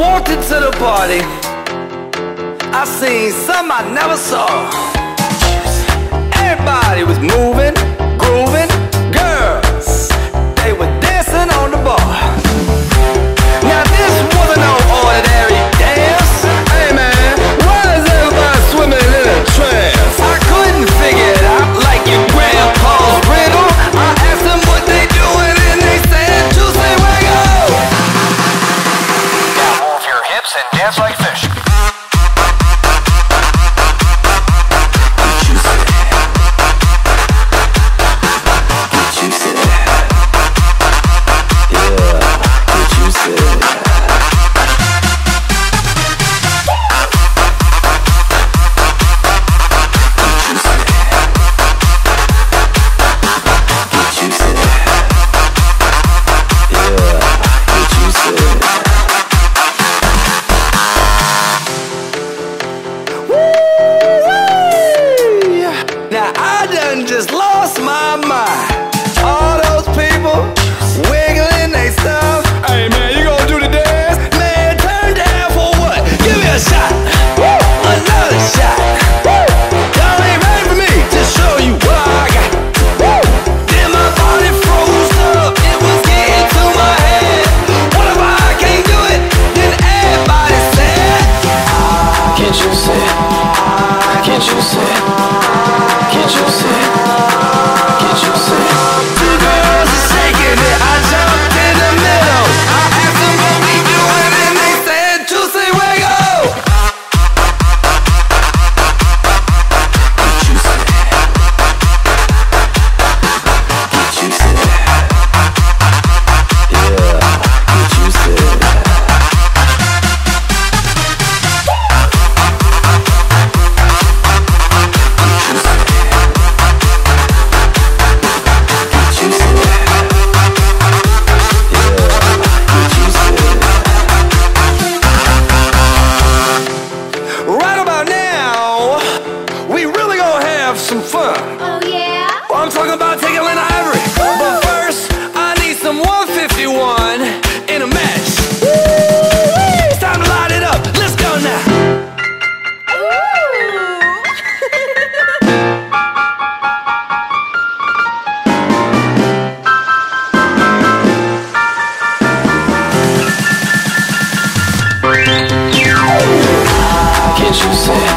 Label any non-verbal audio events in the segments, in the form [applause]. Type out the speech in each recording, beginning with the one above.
walked into the party, I seen some I never saw. Done just lost my mind. All those people wiggling they stuff. Hey man, you gonna do the dance? Man, turn down for what? Give me a shot. Woo! Another shot. Woo! Y'all ain't ready for me to show you what I got. Woo! Then my body froze up. It was getting to my head. What if I can't do it? Then everybody said, ah, Can't you see? Can't you see? Can't Can't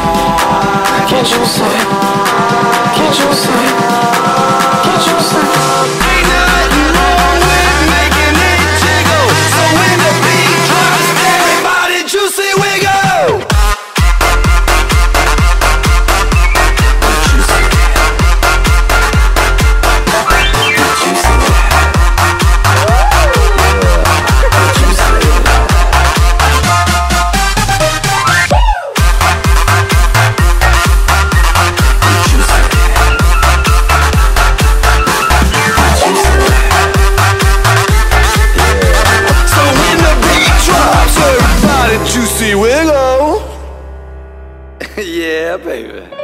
juicy wiggle. [laughs] yeah, baby.